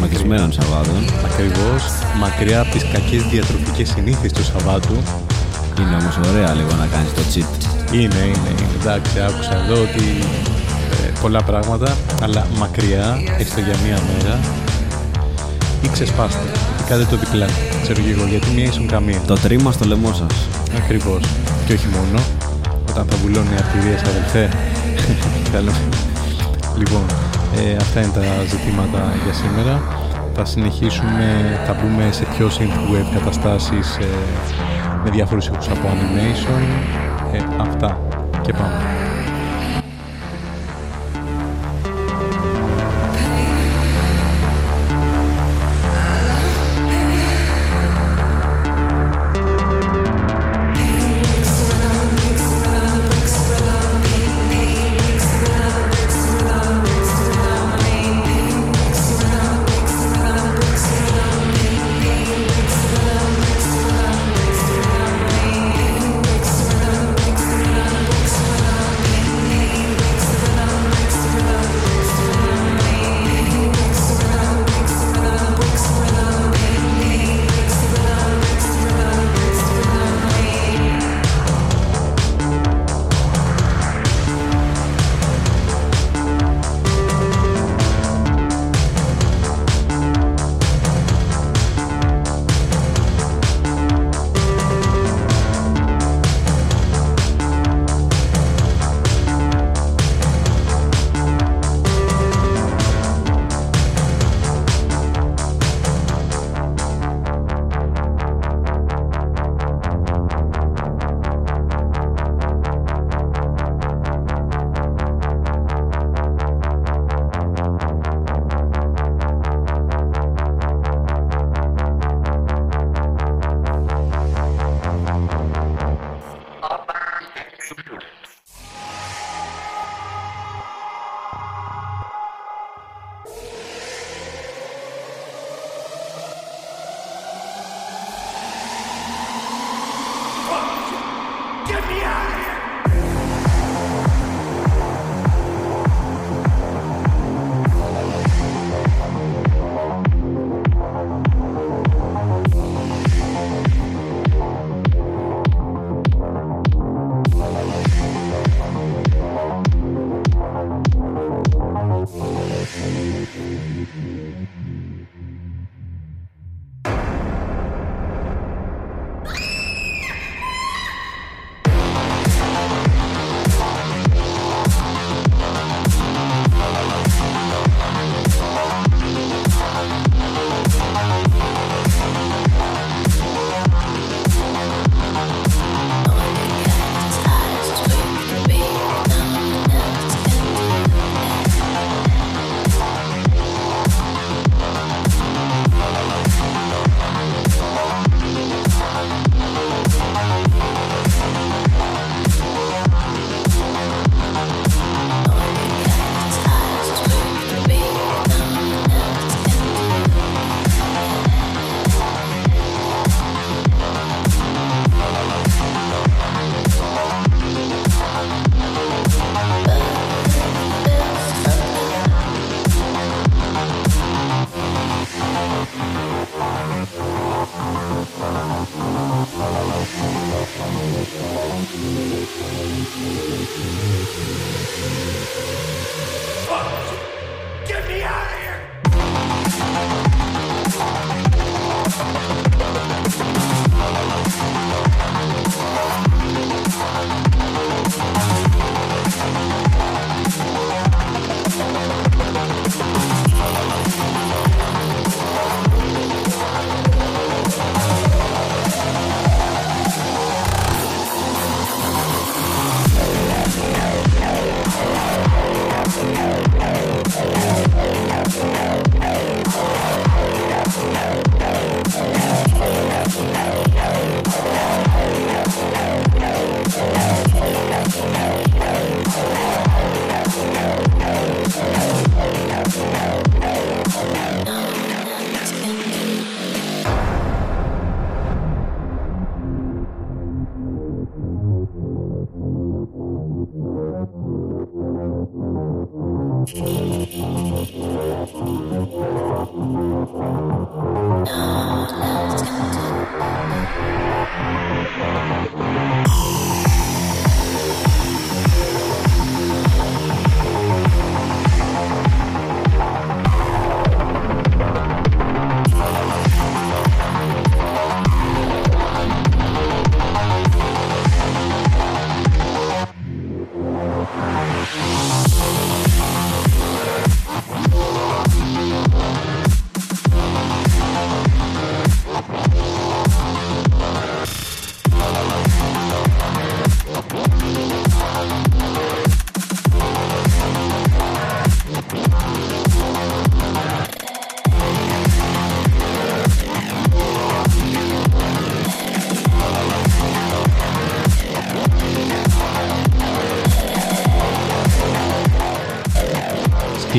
Speaker 3: Μακρισμένων Σαββάτων.
Speaker 2: Ακριβώς. Μακριά από τις κακές διατροφικές συνήθειες του Σαββάτου.
Speaker 3: Είναι όμως ωραία λίγο να κάνεις το cheat.
Speaker 2: Είναι, είναι, είναι. Εντάξει, άκουσα εδώ ότι ε, πολλά πράγματα, αλλά μακριά, έστω για μία μέρα, ή ξεσπάστε. Ή κάντε το διπλά. Ξέρω και εγώ, γιατί μία ίσον καμία.
Speaker 3: Το τρίμα στο λαιμό σας.
Speaker 2: Ακριβώς. Και όχι μόνο. Όταν θα βουλώνει οι αρτηρίες, αδελφέ. Καλό. Λοιπόν, ε, αυτά είναι τα ζητήματα για σήμερα. Θα συνεχίσουμε, θα μπούμε σε πιο synthwave καταστάσεις ε, με διάφορους ήχους από animation. Ε, αυτά και πάμε.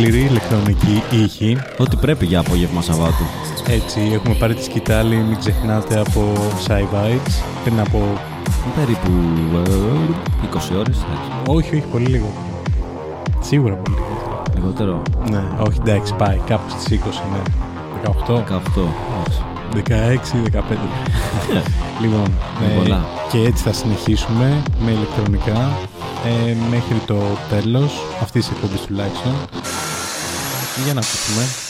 Speaker 2: Σκληρή ηλεκτρονική ήχη.
Speaker 3: Ό,τι πρέπει για απόγευμα Σαββάτου.
Speaker 2: Έτσι, έχουμε πάρει τη σκητάλη, μην ξεχνάτε, από Sci Vibes πριν από...
Speaker 3: Περίπου ε, 20 ώρες. έτσι.
Speaker 2: Όχι, όχι, πολύ λίγο. Σίγουρα πολύ λίγο.
Speaker 3: Λιγότερο.
Speaker 2: Ναι, όχι, εντάξει, πάει κάπου στις 20, ναι. 18,
Speaker 3: 18. εντάξει.
Speaker 2: 16, 15. λοιπόν,
Speaker 3: Είναι
Speaker 2: ε,
Speaker 3: πολλά.
Speaker 2: και έτσι θα συνεχίσουμε με ηλεκτρονικά ε, μέχρι το τέλος αυτής της εκπομπής τουλάχιστον. Για να ακούσουμε.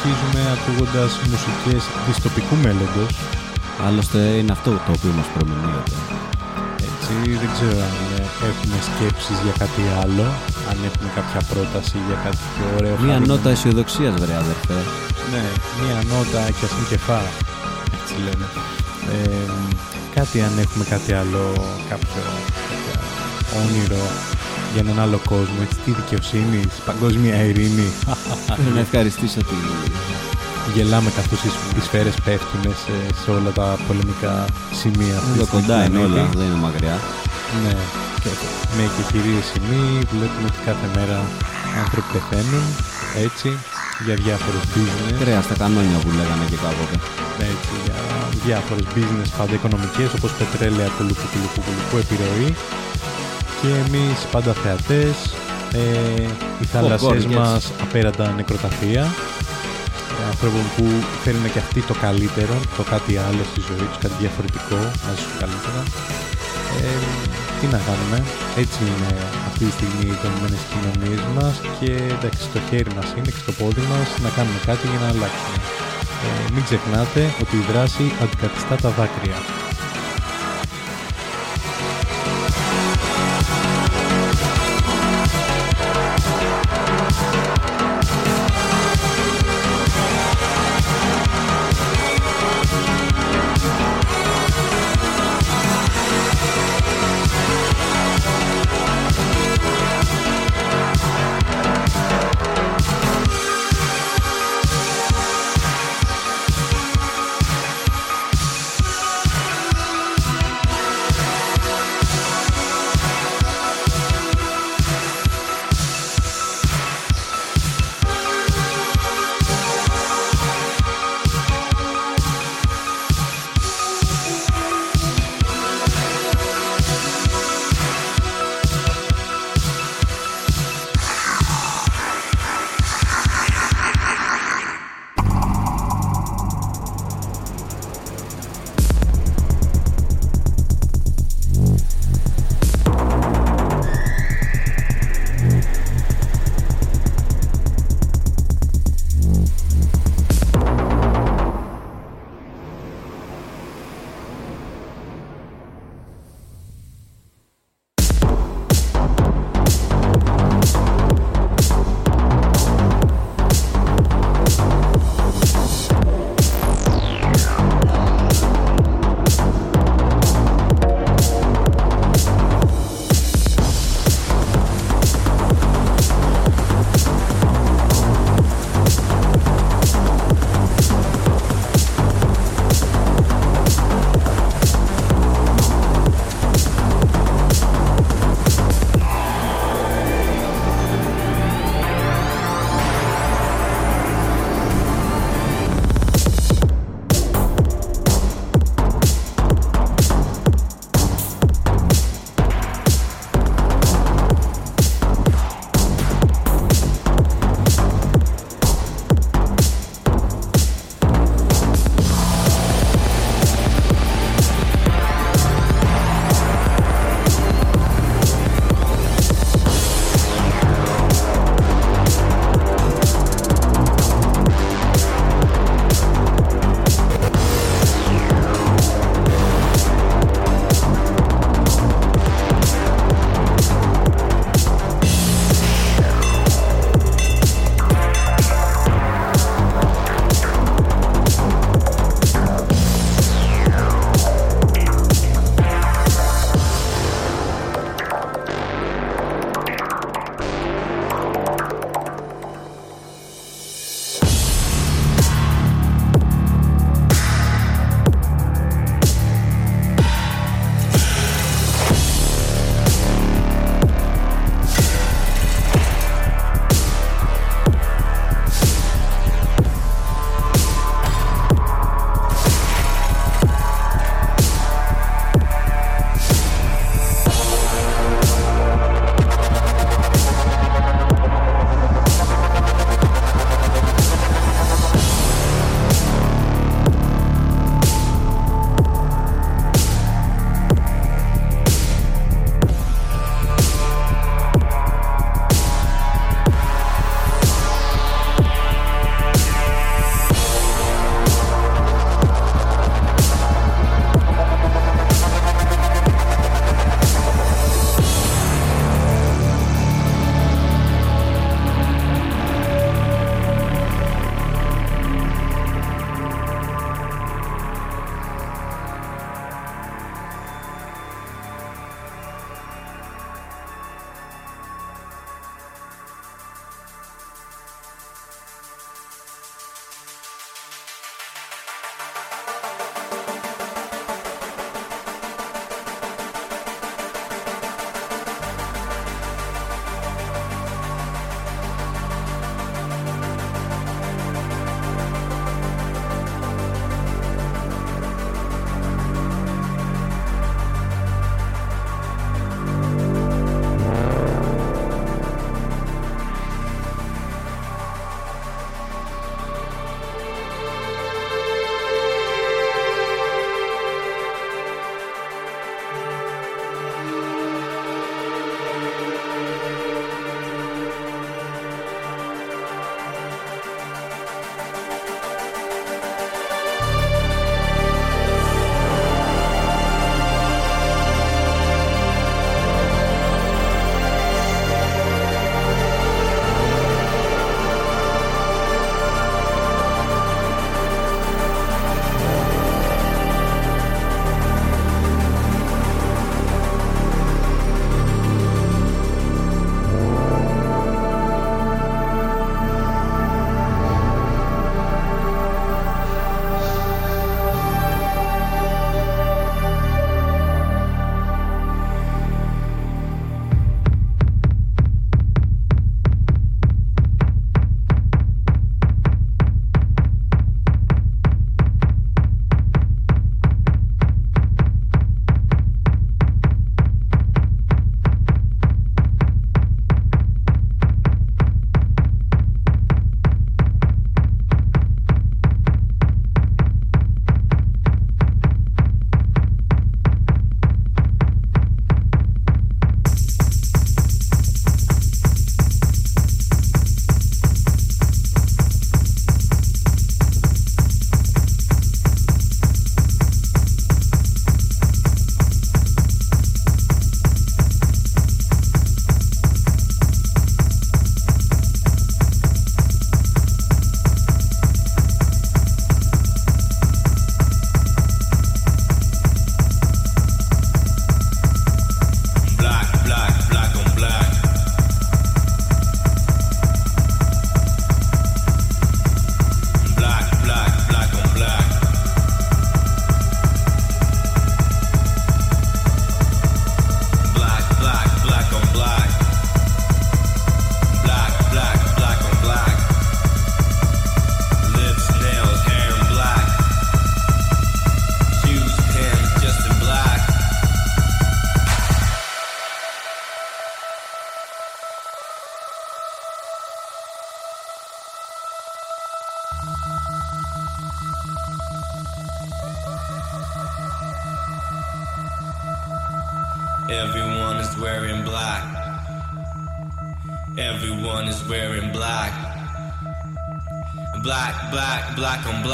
Speaker 2: Συνεχίζουμε ακούγοντας μουσικές δυστοπικού μέλλοντος.
Speaker 3: Άλλωστε είναι αυτό το οποίο μας προμηνύεται.
Speaker 2: Έτσι, δεν ξέρω αν ε, έχουμε σκέψεις για κάτι άλλο, αν έχουμε κάποια πρόταση για κάτι πιο ωραίο.
Speaker 3: Μία
Speaker 2: χαρούμενο.
Speaker 3: νότα αισιοδοξίας, βρε αδερφέ.
Speaker 2: Ναι, μία νότα και ας μην κεφά, έτσι λένε. Ε, κάτι αν έχουμε κάτι άλλο, κάποιο κάποια όνειρο για έναν άλλο κόσμο, έτσι, τη δικαιοσύνη, τη παγκόσμια ειρήνη.
Speaker 3: Θέλω να ευχαριστήσω τη...
Speaker 2: Γελάμε καθώς οι, οι σφαίρες πέφτουν σε, σε όλα τα πολεμικά σημεία. αυτής
Speaker 3: Εδώ
Speaker 2: της
Speaker 3: κοντά είναι
Speaker 2: πλανήτης.
Speaker 3: όλα, δεν είναι μακριά.
Speaker 2: Ναι, και, με και κυρίες σημεί βλέπουμε ότι κάθε μέρα άνθρωποι πεθαίνουν, έτσι, για διάφορες business.
Speaker 3: Κρέα στα κανόνια που λέγανε και κάποτε.
Speaker 2: έτσι, για διάφορες business πάντα οικονομικές όπως πετρέλαια, κουλουπού, κουλουπού, κουλουπού, επιρροή και εμείς πάντα θεατές ε, οι θάλασσές
Speaker 3: Κοκόρικες.
Speaker 2: μας απέραντα νεκροταφεία ε, ανθρώπων που θέλουν και αυτοί το καλύτερο, το κάτι άλλο στη ζωή τους, κάτι διαφορετικό, να ζήσουν καλύτερα. Ε, τι να κάνουμε, έτσι είναι αυτή τη στιγμή οι δομημένες κοινωνίες μας και εντάξει, στο χέρι μας είναι και στο πόδι μας να κάνουμε κάτι για να αλλάξουμε. Ε, μην ξεχνάτε ότι η δράση αντικαθιστά τα δάκρυα.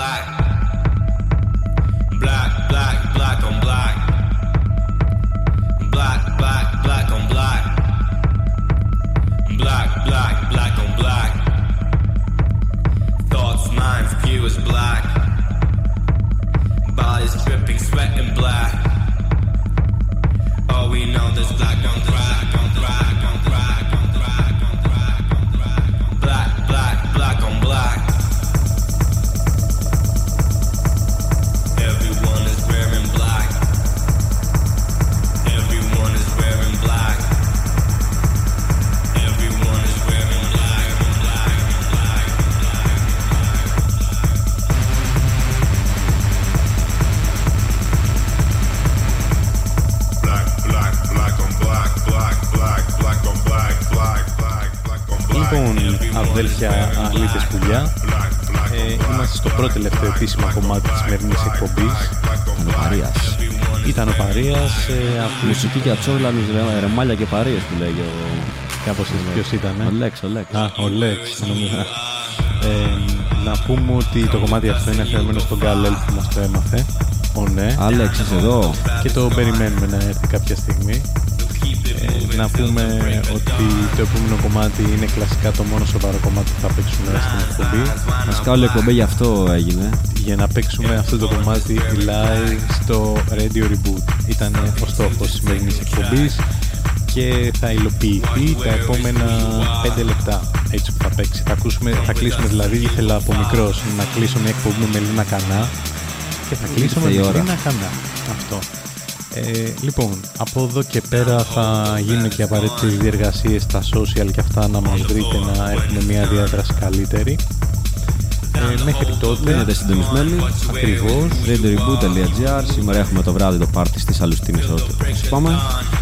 Speaker 11: Black
Speaker 3: Παρίας,
Speaker 2: ε, από
Speaker 3: Μουσική για τσόρλανους, ρε- ρεμάλια και παρείες που λέγει ο...
Speaker 2: κάπως έτσι ποιος ήταν.
Speaker 3: Ο Λέξ, ο Λέξ.
Speaker 2: Α, ο Λέξ, νομίζω. Ε, να πούμε ότι το κομμάτι αυτό είναι αφιερωμένο στον Γκάλελ που μας το έμαθε. Ο ναι.
Speaker 3: Άλεξ, είσαι εδώ.
Speaker 2: Και το περιμένουμε να έρθει κάποια στιγμή. Ε, να πούμε ότι το επόμενο κομμάτι είναι κλασικά το μόνο σοβαρό κομμάτι που θα παίξουμε στην εκπομπή.
Speaker 3: Βασικά όλη η εκπομπή γι' αυτό έγινε.
Speaker 2: Για να παίξουμε αυτό το κομμάτι live στο Radio Reboot. Ήταν ο στόχος της σημερινής εκπομπής και θα υλοποιηθεί τα επόμενα 5 λεπτά έτσι που θα παίξει. Θα, ακούσουμε, θα κλείσουμε δηλαδή, ήθελα από μικρός να κλείσω μια εκπομπή με Μελίνα Κανά και θα κλείσω με
Speaker 3: Ήρθε η ώρα.
Speaker 2: Μελίνα Κανά. Αυτό. Ε, λοιπόν, από εδώ και πέρα θα γίνουν και απαραίτητες διεργασίες στα social και αυτά να μας βρείτε να έχουμε μια διάδραση καλύτερη. Ε, μέχρι τότε,
Speaker 3: Μείνετε συντονισμένοι.
Speaker 2: ακριβώς,
Speaker 3: radioreboot.gr Σήμερα έχουμε το βράδυ το πάρτι στις Αλουστίνες όπως είπαμε.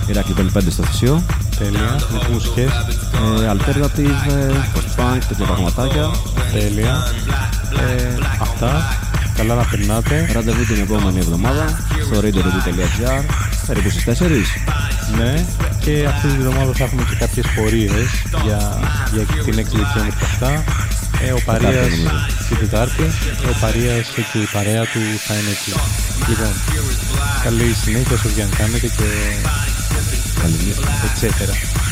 Speaker 3: Ηράκλειο 5 στο Θησίο.
Speaker 2: τέλεια, με μουσικές,
Speaker 3: Ε, alternative, ε, post-punk, τέτοια πραγματάκια.
Speaker 2: τέλεια. Ε, αυτά, καλά να περνάτε.
Speaker 3: Ραντεβού την επόμενη εβδομάδα στο radioreboot.gr περίπου στις 4.
Speaker 2: Ναι, και αυτή τη βδομάδα θα έχουμε και κάποιες πορείες για, για την 6 Δεκέμβρη και αυτά. Ε, ο Παρίας
Speaker 3: νομίζω.
Speaker 2: την Τετάρτη, ο Παρίας και η παρέα του θα είναι εκεί. Λοιπόν, καλή συνέχεια όσο και αν κάνετε και
Speaker 3: Καλή νύχτα.